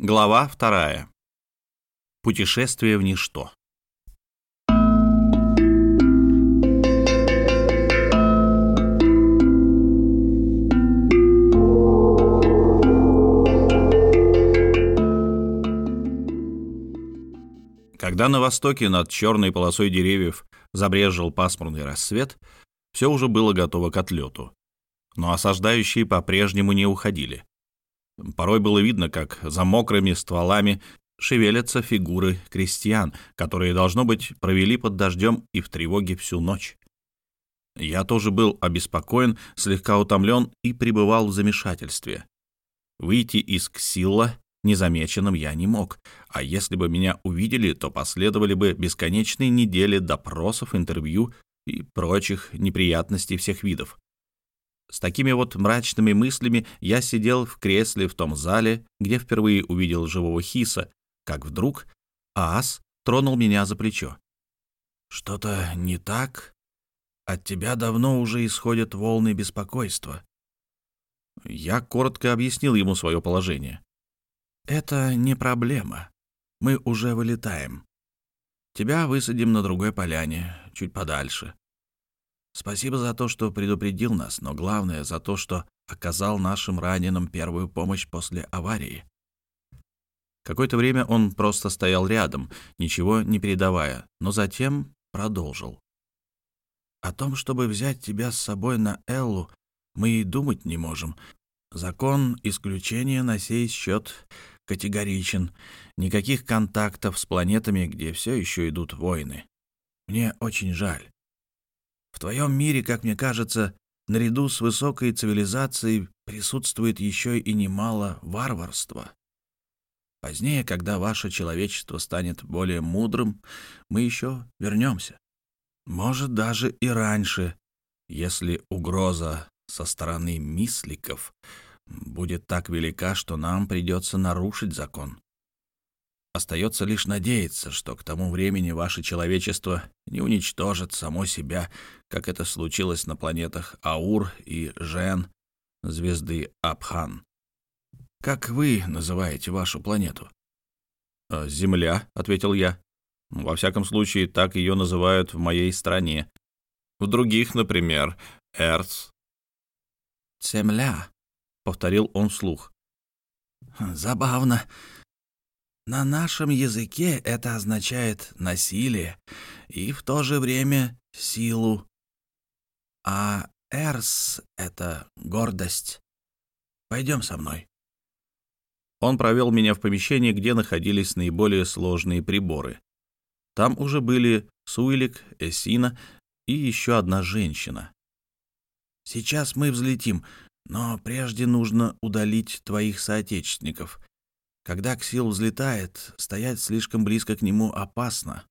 Глава вторая. Путешествие в ничто. Когда на востоке над черной полосой деревьев забрежил пасмурный рассвет, все уже было готово к отлету. Но осаждающие по-прежнему не уходили. Порой было видно, как за мокрыми стволами шевелятся фигуры крестьян, которые, должно быть, провели под дождем и в тревоге всю ночь. Я тоже был обеспокоен, слегка утомлен и пребывал в замешательстве. Выйти из Ксилла незамеченным я не мог, а если бы меня увидели, то последовали бы бесконечные недели допросов, интервью и прочих неприятностей всех видов. С такими вот мрачными мыслями я сидел в кресле в том зале, где впервые увидел живого Хиса, как вдруг Аас тронул меня за плечо. «Что-то не так? От тебя давно уже исходят волны беспокойства». Я коротко объяснил ему свое положение. «Это не проблема. Мы уже вылетаем. Тебя высадим на другой поляне, чуть подальше. Спасибо за то, что предупредил нас, но главное за то, что оказал нашим раненым первую помощь после аварии. Какое-то время он просто стоял рядом, ничего не передавая, но затем продолжил. О том, чтобы взять тебя с собой на Эллу, мы и думать не можем. Закон исключения на сей счет категоричен. Никаких контактов с планетами, где все еще идут войны. Мне очень жаль. В твоем мире, как мне кажется, наряду с высокой цивилизацией присутствует еще и немало варварства. Позднее, когда ваше человечество станет более мудрым, мы еще вернемся. Может, даже и раньше, если угроза со стороны мисликов будет так велика, что нам придется нарушить закон. Остается лишь надеяться, что к тому времени ваше человечество не уничтожит само себя, как это случилось на планетах Аур и Жен, звезды Абхан. Как вы называете вашу планету? «Э, «Земля», — ответил я. «Во всяком случае, так ее называют в моей стране. В других, например, Эрц». «Земля», — повторил он вслух. «Забавно. На нашем языке это означает насилие и в то же время силу. А эрс — это гордость. Пойдем со мной. Он провел меня в помещение, где находились наиболее сложные приборы. Там уже были Суилик, Эсина и еще одна женщина. «Сейчас мы взлетим, но прежде нужно удалить твоих соотечественников. Когда Ксил взлетает, стоять слишком близко к нему опасно.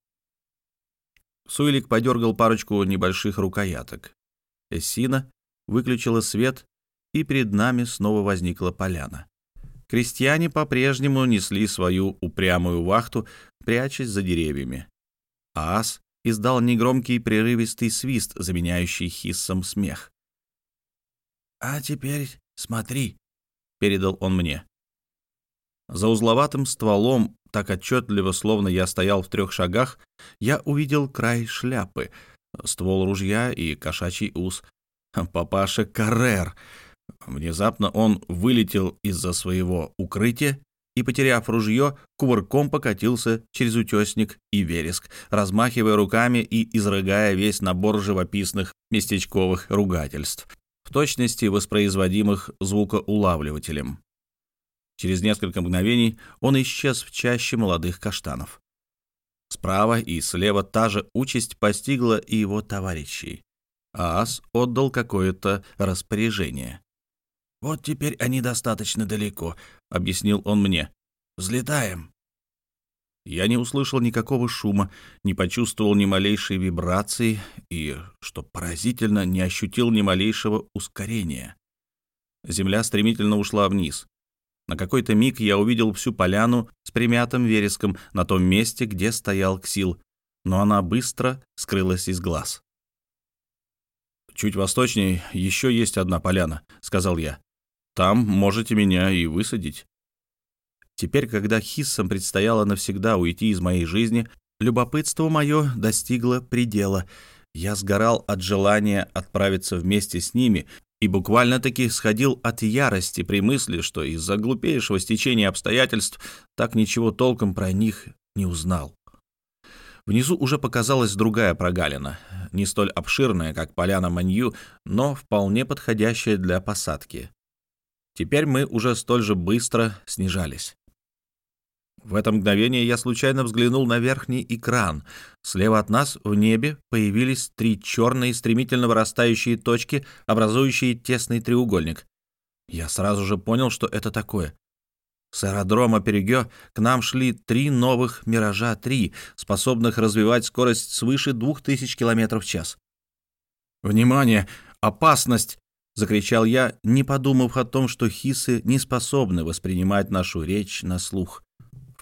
Суэлик подергал парочку небольших рукояток. Эссина выключила свет, и перед нами снова возникла поляна. Крестьяне по-прежнему несли свою упрямую вахту, прячась за деревьями. Аас издал негромкий прерывистый свист, заменяющий хиссом смех. «А теперь смотри», — передал он мне. За узловатым стволом, так отчетливо, словно я стоял в трех шагах, я увидел край шляпы, ствол ружья и кошачий ус. Папаша Каррер. Внезапно он вылетел из-за своего укрытия и, потеряв ружье, кувырком покатился через утесник и вереск, размахивая руками и изрыгая весь набор живописных местечковых ругательств, в точности воспроизводимых звукоулавливателем. Через несколько мгновений он исчез в чаще молодых каштанов. Справа и слева та же участь постигла и его товарищей. Аас отдал какое-то распоряжение. «Вот теперь они достаточно далеко», — объяснил он мне. «Взлетаем». Я не услышал никакого шума, не почувствовал ни малейшей вибрации и, что поразительно, не ощутил ни малейшего ускорения. Земля стремительно ушла вниз. На какой-то миг я увидел всю поляну с примятым вереском на том месте, где стоял Ксил, но она быстро скрылась из глаз. «Чуть восточнее еще есть одна поляна», — сказал я. «Там можете меня и высадить». Теперь, когда хиссам предстояло навсегда уйти из моей жизни, любопытство мое достигло предела. Я сгорал от желания отправиться вместе с ними и буквально-таки сходил от ярости при мысли, что из-за глупейшего стечения обстоятельств так ничего толком про них не узнал. Внизу уже показалась другая прогалина, не столь обширная, как поляна Манью, но вполне подходящая для посадки. Теперь мы уже столь же быстро снижались. В это мгновение я случайно взглянул на верхний экран. Слева от нас в небе появились три черные стремительно вырастающие точки, образующие тесный треугольник. Я сразу же понял, что это такое. С аэродрома Перегё к нам шли три новых «Миража-3», способных развивать скорость свыше 2000 км в час. «Внимание! Опасность!» — закричал я, не подумав о том, что хисы не способны воспринимать нашу речь на слух.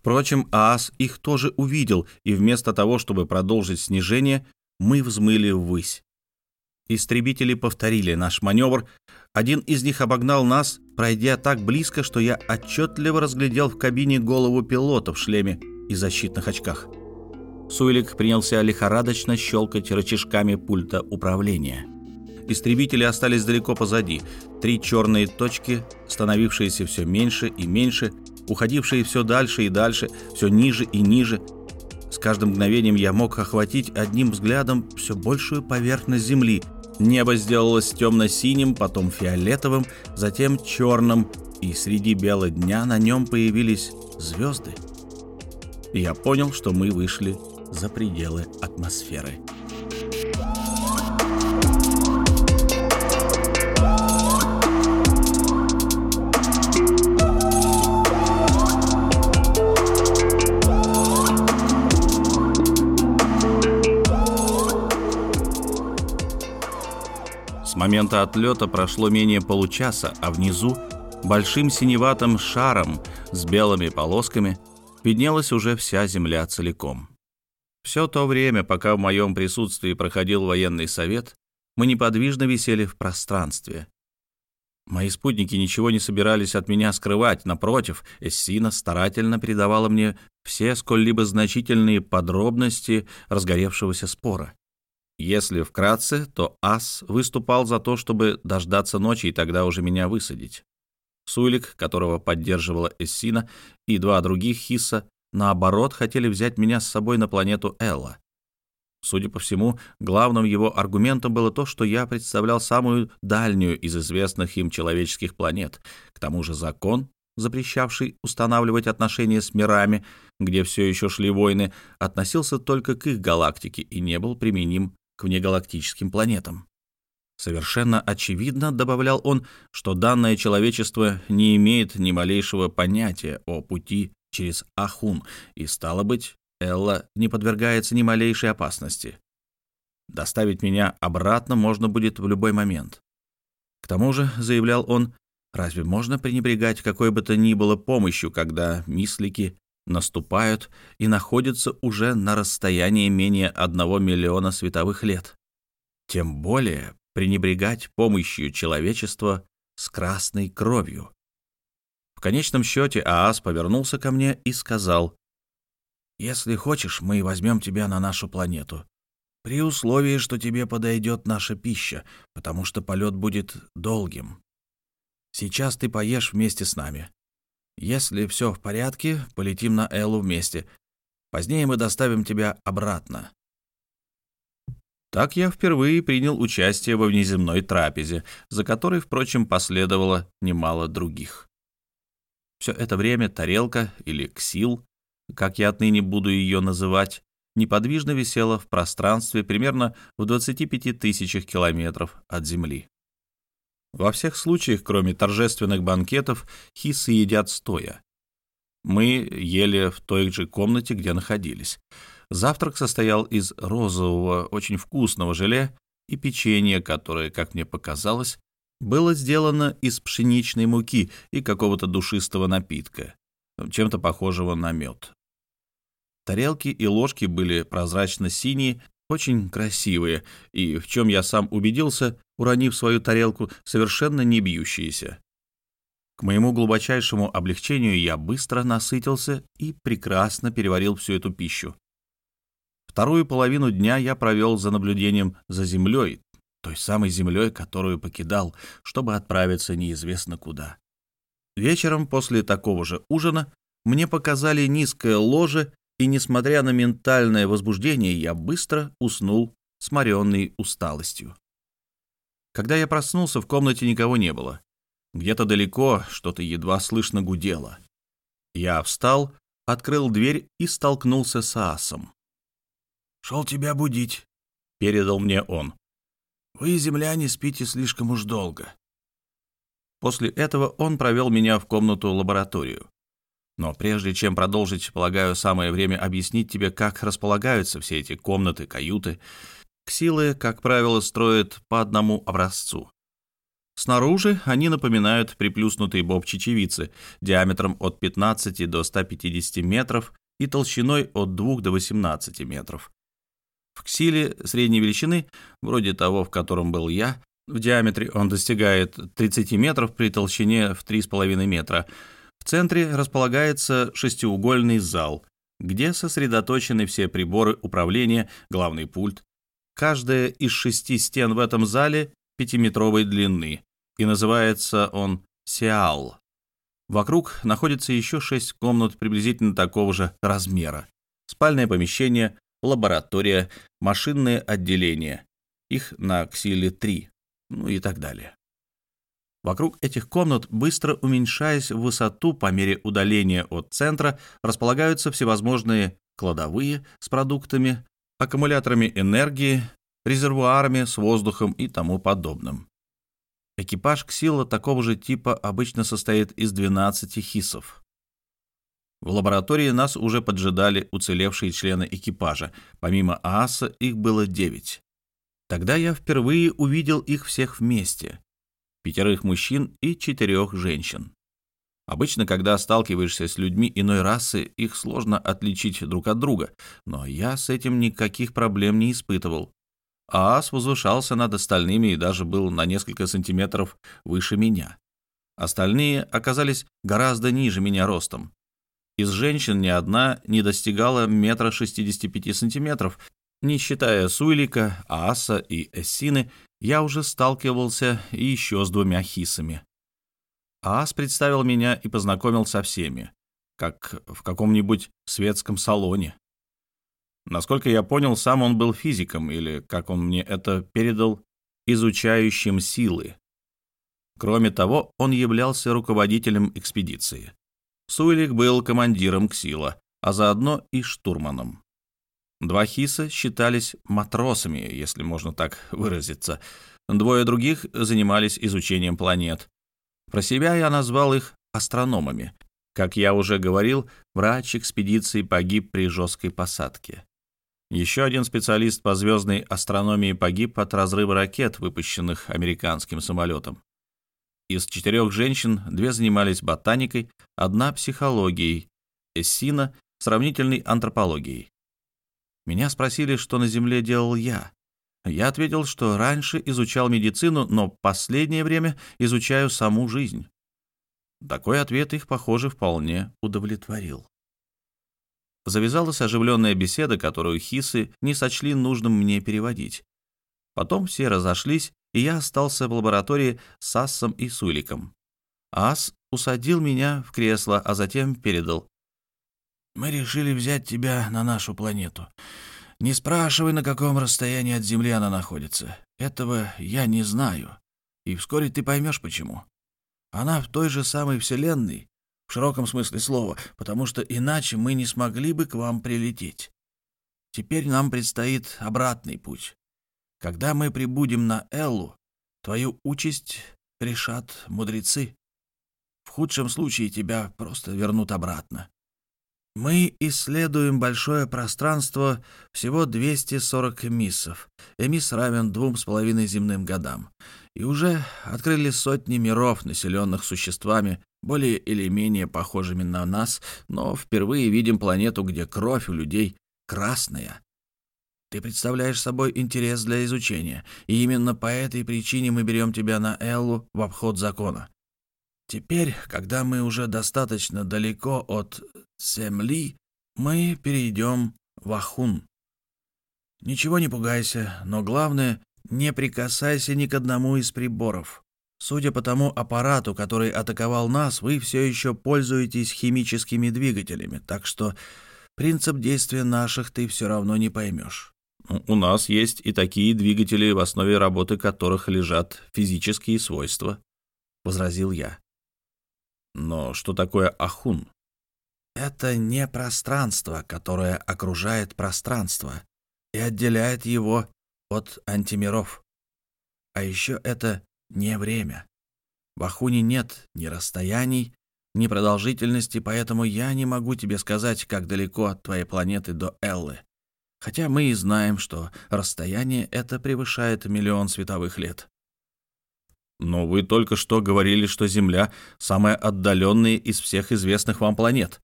Впрочем, ААС их тоже увидел, и вместо того, чтобы продолжить снижение, мы взмыли ввысь. Истребители повторили наш маневр. Один из них обогнал нас, пройдя так близко, что я отчетливо разглядел в кабине голову пилота в шлеме и защитных очках. Суэлик принялся лихорадочно щелкать рычажками пульта управления. Истребители остались далеко позади. Три черные точки, становившиеся все меньше и меньше, уходившие все дальше и дальше, все ниже и ниже. С каждым мгновением я мог охватить одним взглядом все большую поверхность Земли. Небо сделалось темно-синим, потом фиолетовым, затем черным, и среди бела дня на нем появились звезды. Я понял, что мы вышли за пределы атмосферы. Момента отлета прошло менее получаса, а внизу, большим синеватым шаром с белыми полосками, виднелась уже вся земля целиком. Все то время, пока в моем присутствии проходил военный совет, мы неподвижно висели в пространстве. Мои спутники ничего не собирались от меня скрывать, напротив, Эссина старательно передавала мне все сколь-либо значительные подробности разгоревшегося спора. Если вкратце, то ас выступал за то, чтобы дождаться ночи и тогда уже меня высадить. Сулик, которого поддерживала Эссина, и два других Хисса, наоборот, хотели взять меня с собой на планету Элла. Судя по всему, главным его аргументом было то, что я представлял самую дальнюю из известных им человеческих планет. К тому же закон, запрещавший устанавливать отношения с мирами, где все еще шли войны, относился только к их галактике и не был применим к внегалактическим планетам. Совершенно очевидно, добавлял он, что данное человечество не имеет ни малейшего понятия о пути через Ахун, и, стало быть, Элла не подвергается ни малейшей опасности. Доставить меня обратно можно будет в любой момент. К тому же, заявлял он, разве можно пренебрегать какой бы то ни было помощью, когда мислики наступают и находятся уже на расстоянии менее одного миллиона световых лет. Тем более пренебрегать помощью человечества с красной кровью. В конечном счете Аас повернулся ко мне и сказал, «Если хочешь, мы возьмем тебя на нашу планету, при условии, что тебе подойдет наша пища, потому что полет будет долгим. Сейчас ты поешь вместе с нами. Если все в порядке, полетим на Эллу вместе. Позднее мы доставим тебя обратно. Так я впервые принял участие во внеземной трапезе, за которой, впрочем, последовало немало других. Все это время тарелка или ксил, как я отныне буду ее называть, неподвижно висела в пространстве примерно в 25 тысячах километров от Земли. Во всех случаях, кроме торжественных банкетов, хисы едят стоя. Мы ели в той же комнате, где находились. Завтрак состоял из розового, очень вкусного желе и печенья, которое, как мне показалось, было сделано из пшеничной муки и какого-то душистого напитка, чем-то похожего на мед. Тарелки и ложки были прозрачно-синие очень красивые и, в чем я сам убедился, уронив свою тарелку, совершенно не бьющиеся. К моему глубочайшему облегчению я быстро насытился и прекрасно переварил всю эту пищу. Вторую половину дня я провел за наблюдением за землей, той самой землей, которую покидал, чтобы отправиться неизвестно куда. Вечером после такого же ужина мне показали низкое ложе, и, несмотря на ментальное возбуждение, я быстро уснул, сморенный усталостью. Когда я проснулся, в комнате никого не было. Где-то далеко что-то едва слышно гудело. Я встал, открыл дверь и столкнулся с Асом. «Шел тебя будить», — передал мне он. Вы, земляне, спите слишком уж долго. После этого он провел меня в комнату-лабораторию. Но прежде чем продолжить, полагаю, самое время объяснить тебе, как располагаются все эти комнаты, каюты. Ксилы, как правило, строят по одному образцу. Снаружи они напоминают приплюснутые боб-чечевицы диаметром от 15 до 150 метров и толщиной от 2 до 18 метров. В ксиле средней величины, вроде того, в котором был я, в диаметре он достигает 30 метров при толщине в 3,5 метра. В центре располагается шестиугольный зал, где сосредоточены все приборы управления, главный пульт. Каждая из шести стен в этом зале пятиметровой длины, и называется он «Сиал». Вокруг находится еще шесть комнат приблизительно такого же размера. Спальное помещение, лаборатория, машинное отделение. Их на Ксиле 3, ну и так далее. Вокруг этих комнат, быстро уменьшаясь в высоту по мере удаления от центра, располагаются всевозможные кладовые с продуктами, аккумуляторами энергии, резервуарами с воздухом и тому подобным. Экипаж Ксила такого же типа обычно состоит из 12 хисов. В лаборатории нас уже поджидали уцелевшие члены экипажа. Помимо Ааса их было девять. Тогда я впервые увидел их всех вместе. Пятерых мужчин и четырех женщин. Обычно, когда сталкиваешься с людьми иной расы, их сложно отличить друг от друга, но я с этим никаких проблем не испытывал. Аас возвышался над остальными и даже был на несколько сантиметров выше меня. Остальные оказались гораздо ниже меня ростом. Из женщин ни одна не достигала метра 65 сантиметров. Не считая Суйлика, Ааса и Эссины, я уже сталкивался еще с двумя хисами. Аас представил меня и познакомил со всеми, как в каком-нибудь светском салоне. Насколько я понял, сам он был физиком, или, как он мне это передал, изучающим силы. Кроме того, он являлся руководителем экспедиции. Суэлик был командиром Ксила, а заодно и штурманом. Два хиса считались матросами, если можно так выразиться. Двое других занимались изучением планет. Про себя я назвал их астрономами. Как я уже говорил, врач экспедиции погиб при жесткой посадке. Еще один специалист по звездной астрономии погиб от разрыва ракет, выпущенных американским самолетом. Из четырех женщин две занимались ботаникой, одна — психологией, Эссина — сравнительной антропологией. Меня спросили, что на Земле делал я. Я ответил, что раньше изучал медицину, но последнее время изучаю саму жизнь. Такой ответ их, похоже, вполне удовлетворил. Завязалась оживленная беседа, которую хисы не сочли нужным мне переводить. Потом все разошлись, и я остался в лаборатории с Ассом и Суликом. Ас усадил меня в кресло, а затем передал. «Мы решили взять тебя на нашу планету. Не спрашивай, на каком расстоянии от Земли она находится. Этого я не знаю, и вскоре ты поймешь, почему. Она в той же самой Вселенной, в широком смысле слова, потому что иначе мы не смогли бы к вам прилететь. Теперь нам предстоит обратный путь. Когда мы прибудем на Эллу, твою участь решат мудрецы. В худшем случае тебя просто вернут обратно. Мы исследуем большое пространство всего 240 эмиссов. Эмисс равен двум с половиной земным годам. И уже открыли сотни миров, населенных существами, более или менее похожими на нас, но впервые видим планету, где кровь у людей красная, ты представляешь собой интерес для изучения, и именно по этой причине мы берем тебя на Эллу в обход закона. Теперь, когда мы уже достаточно далеко от Земли, мы перейдем в Ахун. Ничего не пугайся, но главное, не прикасайся ни к одному из приборов. Судя по тому аппарату, который атаковал нас, вы все еще пользуетесь химическими двигателями, так что принцип действия наших ты все равно не поймешь. У нас есть и такие двигатели, в основе работы которых лежат физические свойства, — возразил я. Но что такое ахун? Это не пространство, которое окружает пространство и отделяет его от антимиров. А еще это не время. В Ахуне нет ни расстояний, ни продолжительности, поэтому я не могу тебе сказать, как далеко от твоей планеты до Эллы. Хотя мы и знаем, что расстояние это превышает миллион световых лет. Но вы только что говорили, что Земля — самая отдаленная из всех известных вам планет.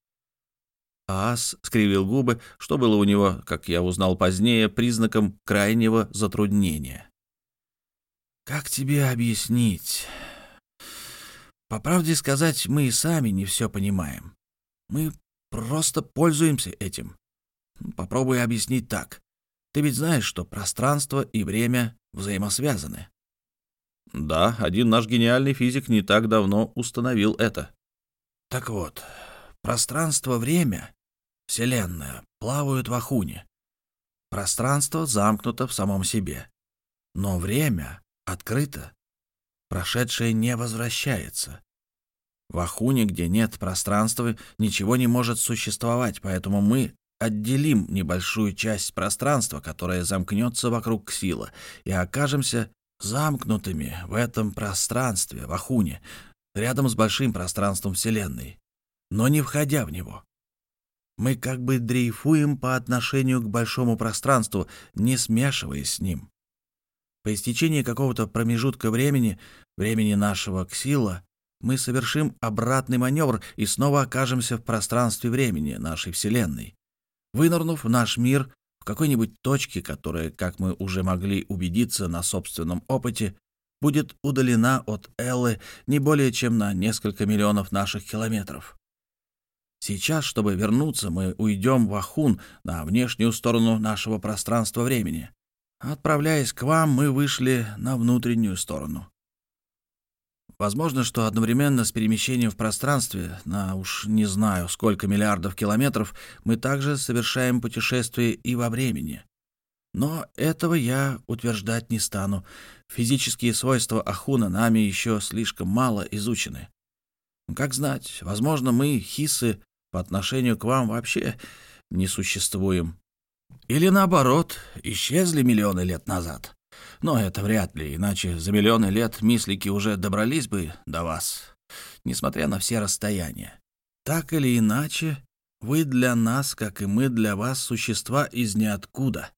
Аас скривил губы, что было у него, как я узнал позднее, признаком крайнего затруднения. «Как тебе объяснить? По правде сказать, мы и сами не все понимаем. Мы просто пользуемся этим. Попробуй объяснить так. Ты ведь знаешь, что пространство и время взаимосвязаны. Да, один наш гениальный физик не так давно установил это. Так вот, пространство-время, Вселенная, плавают в Ахуне. Пространство замкнуто в самом себе. Но время открыто. Прошедшее не возвращается. В Ахуне, где нет пространства, ничего не может существовать, поэтому мы отделим небольшую часть пространства, которая замкнется вокруг Ксила, и окажемся замкнутыми в этом пространстве, в Ахуне, рядом с большим пространством Вселенной, но не входя в него. Мы как бы дрейфуем по отношению к большому пространству, не смешиваясь с ним. По истечении какого-то промежутка времени, времени нашего ксила, мы совершим обратный маневр и снова окажемся в пространстве времени нашей Вселенной. Вынырнув в наш мир в какой-нибудь точке, которая, как мы уже могли убедиться на собственном опыте, будет удалена от Эллы не более чем на несколько миллионов наших километров. Сейчас, чтобы вернуться, мы уйдем в Ахун на внешнюю сторону нашего пространства-времени. Отправляясь к вам, мы вышли на внутреннюю сторону. Возможно, что одновременно с перемещением в пространстве на уж не знаю сколько миллиардов километров мы также совершаем путешествие и во времени. Но этого я утверждать не стану. Физические свойства Ахуна нами еще слишком мало изучены. Как знать, возможно, мы, хисы, по отношению к вам вообще не существуем. Или наоборот, исчезли миллионы лет назад. Но это вряд ли, иначе за миллионы лет мислики уже добрались бы до вас, несмотря на все расстояния. Так или иначе, вы для нас, как и мы для вас, существа из ниоткуда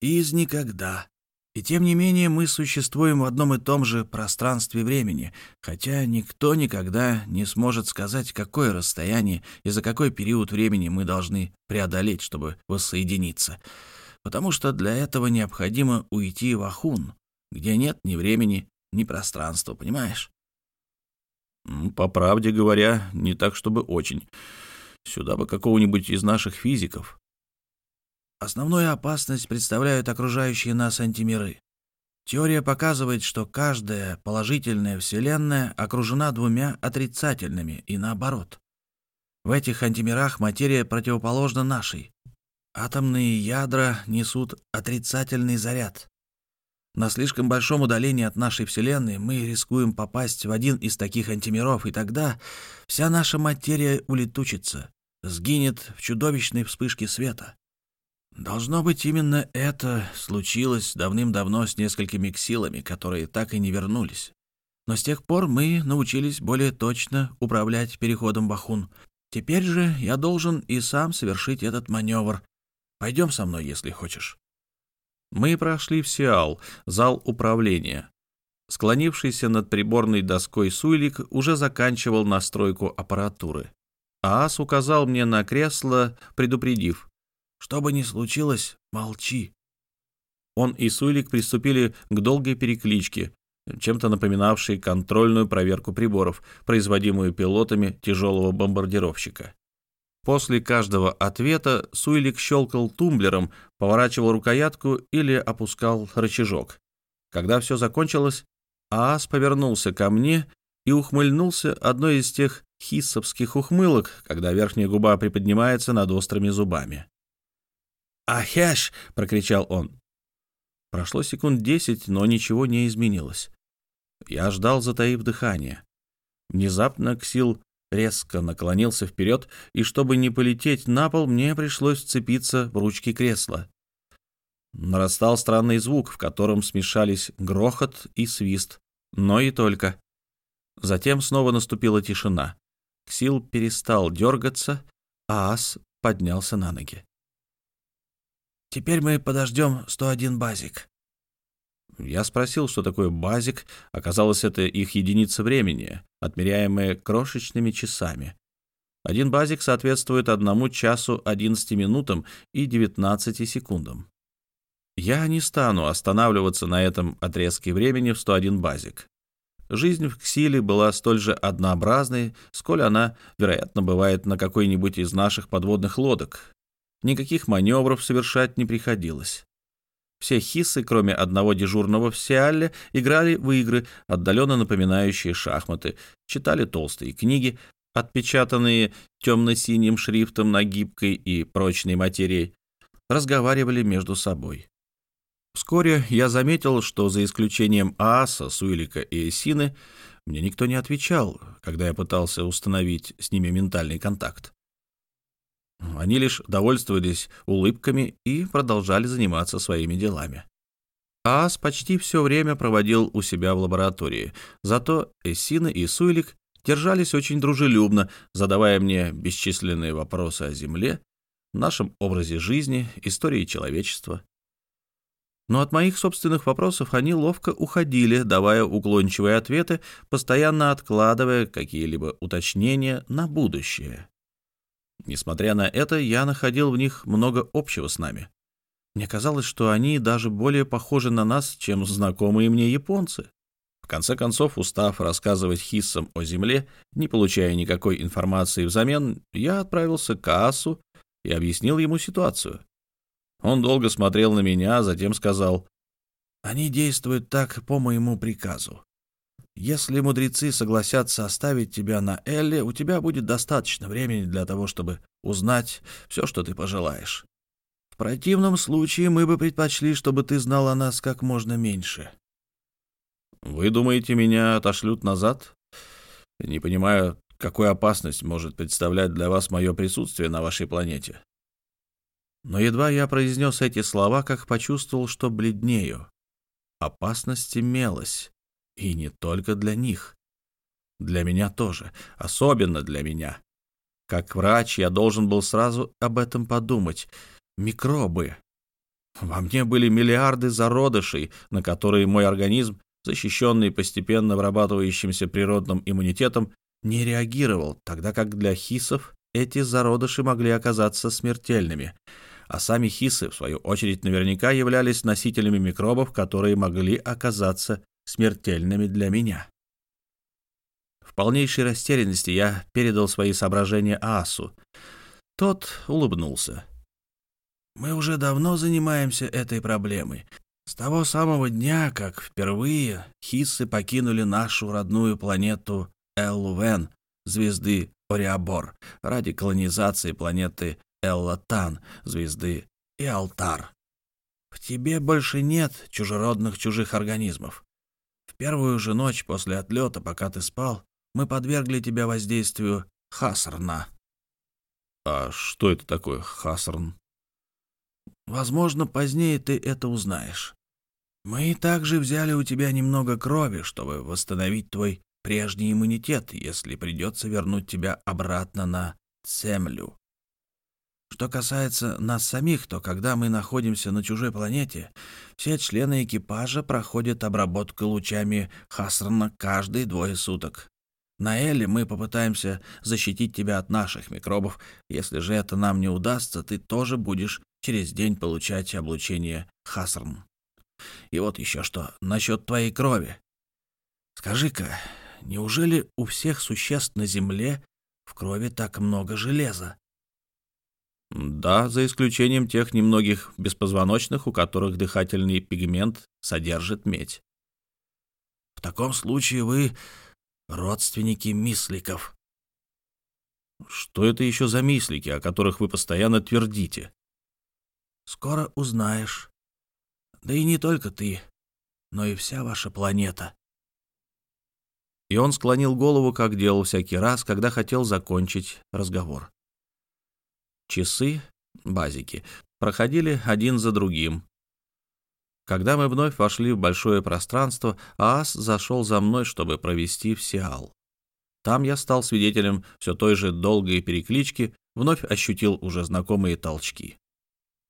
и из никогда. И тем не менее мы существуем в одном и том же пространстве времени, хотя никто никогда не сможет сказать, какое расстояние и за какой период времени мы должны преодолеть, чтобы воссоединиться. Потому что для этого необходимо уйти в Ахун, где нет ни времени, ни пространства, понимаешь? По правде говоря, не так, чтобы очень. Сюда бы какого-нибудь из наших физиков. Основную опасность представляют окружающие нас антимиры. Теория показывает, что каждая положительная Вселенная окружена двумя отрицательными и наоборот. В этих антимирах материя противоположна нашей. Атомные ядра несут отрицательный заряд. На слишком большом удалении от нашей Вселенной мы рискуем попасть в один из таких антимиров, и тогда вся наша материя улетучится, сгинет в чудовищной вспышке света. Должно быть, именно это случилось давным-давно с несколькими ксилами, которые так и не вернулись. Но с тех пор мы научились более точно управлять переходом Бахун. Теперь же я должен и сам совершить этот маневр. Пойдем со мной, если хочешь. Мы прошли в Сиал, зал управления. Склонившийся над приборной доской Суйлик уже заканчивал настройку аппаратуры. Аас указал мне на кресло, предупредив. Что бы ни случилось, молчи. Он и Суйлик приступили к долгой перекличке. чем-то напоминавший контрольную проверку приборов, производимую пилотами тяжелого бомбардировщика. После каждого ответа Суйлик щелкал тумблером, поворачивал рукоятку или опускал рычажок. Когда все закончилось, Аас повернулся ко мне и ухмыльнулся одной из тех хиссовских ухмылок, когда верхняя губа приподнимается над острыми зубами. «Ахеш!» — прокричал он. Прошло секунд десять, но ничего не изменилось. Я ждал, затаив дыхание. Внезапно Ксил резко наклонился вперед, и чтобы не полететь на пол, мне пришлось вцепиться в ручки кресла. Нарастал странный звук, в котором смешались грохот и свист, но и только. Затем снова наступила тишина. Ксил перестал дергаться, а Ас поднялся на ноги. «Теперь мы подождем 101 базик». Я спросил, что такое базик. Оказалось, это их единица времени, отмеряемая крошечными часами. Один базик соответствует одному часу 11 минутам и 19 секундам. Я не стану останавливаться на этом отрезке времени в 101 базик. Жизнь в Ксиле была столь же однообразной, сколь она, вероятно, бывает на какой-нибудь из наших подводных лодок. Никаких маневров совершать не приходилось. Все хиссы, кроме одного дежурного в Сиалле, играли в игры, отдаленно напоминающие шахматы, читали толстые книги, отпечатанные темно-синим шрифтом на гибкой и прочной материи, разговаривали между собой. Вскоре я заметил, что за исключением Ааса, Суилика и Эсины, мне никто не отвечал, когда я пытался установить с ними ментальный контакт. Они лишь довольствовались улыбками и продолжали заниматься своими делами. Аас почти все время проводил у себя в лаборатории, зато Эссина и Суилик держались очень дружелюбно, задавая мне бесчисленные вопросы о Земле, нашем образе жизни, истории человечества. Но от моих собственных вопросов они ловко уходили, давая уклончивые ответы, постоянно откладывая какие-либо уточнения на будущее. Несмотря на это, я находил в них много общего с нами. Мне казалось, что они даже более похожи на нас, чем знакомые мне японцы. В конце концов, устав рассказывать хиссам о земле, не получая никакой информации взамен, я отправился к Аасу и объяснил ему ситуацию. Он долго смотрел на меня, затем сказал, «Они действуют так по моему приказу. Если мудрецы согласятся оставить тебя на Элле, у тебя будет достаточно времени для того, чтобы узнать все, что ты пожелаешь. В противном случае мы бы предпочли, чтобы ты знал о нас как можно меньше». «Вы думаете, меня отошлют назад? Не понимаю, какую опасность может представлять для вас мое присутствие на вашей планете?» Но едва я произнес эти слова, как почувствовал, что бледнею. Опасность имелась, и не только для них. Для меня тоже, особенно для меня. Как врач я должен был сразу об этом подумать. Микробы. Во мне были миллиарды зародышей, на которые мой организм, защищенный постепенно вырабатывающимся природным иммунитетом, не реагировал, тогда как для хисов эти зародыши могли оказаться смертельными — а сами хисы, в свою очередь, наверняка являлись носителями микробов, которые могли оказаться смертельными для меня. В полнейшей растерянности я передал свои соображения Асу. Тот улыбнулся. «Мы уже давно занимаемся этой проблемой. С того самого дня, как впервые хиссы покинули нашу родную планету Эллувен, звезды Ориабор, ради колонизации планеты Эллатан, звезды и алтар. В тебе больше нет чужеродных чужих организмов. Первую же ночь после отлета, пока ты спал, мы подвергли тебя воздействию Хасарна. А что это такое Хасарн? Возможно, позднее ты это узнаешь. Мы также взяли у тебя немного крови, чтобы восстановить твой прежний иммунитет, если придется вернуть тебя обратно на Землю. Что касается нас самих, то когда мы находимся на чужой планете, все члены экипажа проходят обработку лучами Хасрана каждые двое суток. На Эле мы попытаемся защитить тебя от наших микробов. Если же это нам не удастся, ты тоже будешь через день получать облучение Хасрн. И вот еще что насчет твоей крови. Скажи-ка, неужели у всех существ на Земле в крови так много железа? Да, за исключением тех немногих беспозвоночных, у которых дыхательный пигмент содержит медь. В таком случае вы родственники мисликов. Что это еще за мислики, о которых вы постоянно твердите? Скоро узнаешь. Да и не только ты, но и вся ваша планета. И он склонил голову, как делал всякий раз, когда хотел закончить разговор. Часы, базики, проходили один за другим. Когда мы вновь вошли в большое пространство, Аас зашел за мной, чтобы провести в Сиал. Там я стал свидетелем все той же долгой переклички, вновь ощутил уже знакомые толчки.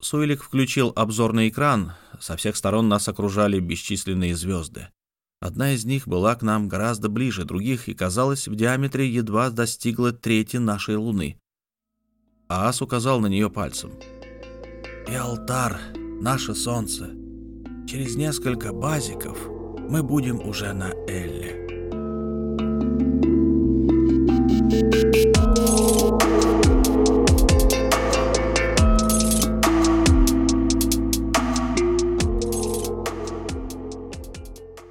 Суэлик включил обзорный экран, со всех сторон нас окружали бесчисленные звезды. Одна из них была к нам гораздо ближе других и, казалось, в диаметре едва достигла трети нашей Луны. Аас указал на нее пальцем. «И алтар, наше солнце. Через несколько базиков мы будем уже на Элле».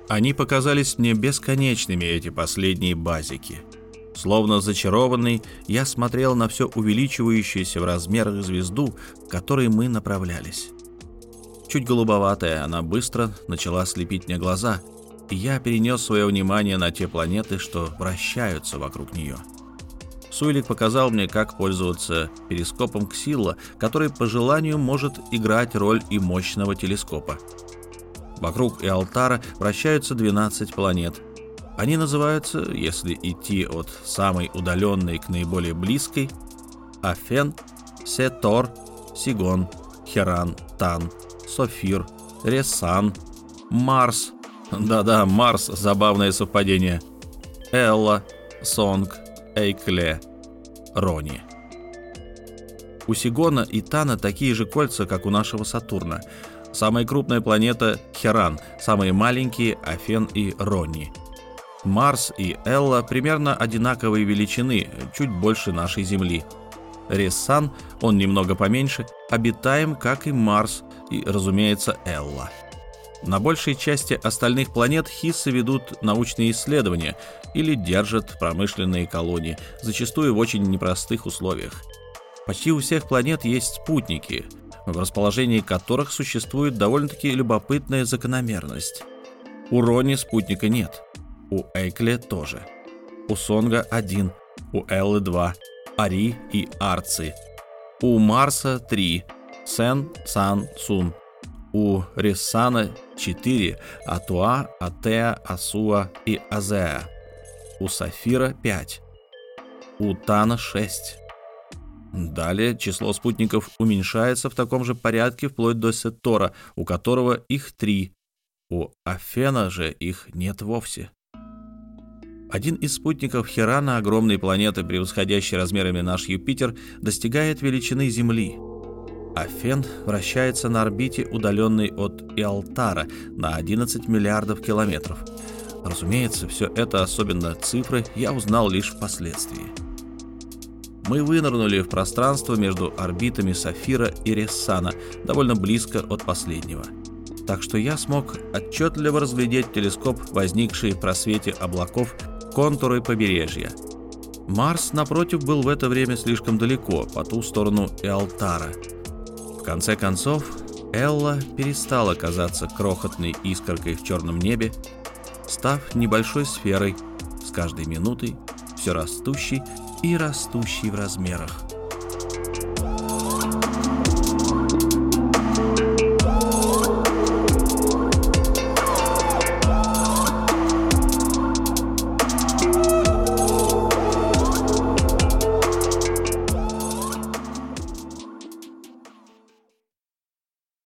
Они показались мне бесконечными, эти последние базики. Словно зачарованный, я смотрел на все увеличивающуюся в размерах звезду, к которой мы направлялись. Чуть голубоватая, она быстро начала слепить мне глаза, и я перенес свое внимание на те планеты, что вращаются вокруг нее. Суэлик показал мне, как пользоваться перископом Ксилла, который по желанию может играть роль и мощного телескопа. Вокруг и алтара вращаются 12 планет. Они называются, если идти от самой удаленной к наиболее близкой, Афен, Сетор, Сигон, Херан, Тан, Софир, Ресан, Марс. Да-да, Марс, забавное совпадение. Элла, Сонг, Эйкле, Рони. У Сигона и Тана такие же кольца, как у нашего Сатурна — Самая крупная планета — Херан, самые маленькие — Афен и Ронни. Марс и Элла примерно одинаковой величины, чуть больше нашей Земли. Рессан, он немного поменьше, обитаем, как и Марс и, разумеется, Элла. На большей части остальных планет хиссы ведут научные исследования или держат промышленные колонии, зачастую в очень непростых условиях. Почти у всех планет есть спутники — в расположении которых существует довольно-таки любопытная закономерность. У Рони спутника нет, у Эйкле тоже. У Сонга один, у Эллы два, Ари и Арци. У Марса три, Сен, Сан, Сун. У Рессана четыре, Атуа, Атеа, Асуа и Азеа. У Сафира пять. У Тана шесть. Далее число спутников уменьшается в таком же порядке вплоть до Сеттора, у которого их три. У Афена же их нет вовсе. Один из спутников Херана, огромной планеты, превосходящей размерами наш Юпитер, достигает величины Земли. Афен вращается на орбите, удаленной от Иалтара, на 11 миллиардов километров. Разумеется, все это, особенно цифры, я узнал лишь впоследствии мы вынырнули в пространство между орбитами Сафира и Рессана, довольно близко от последнего. Так что я смог отчетливо разглядеть телескоп, возникший в просвете облаков, контуры побережья. Марс, напротив, был в это время слишком далеко, по ту сторону Эалтара. В конце концов, Элла перестала казаться крохотной искоркой в черном небе, став небольшой сферой, с каждой минутой все растущей и растущий в размерах.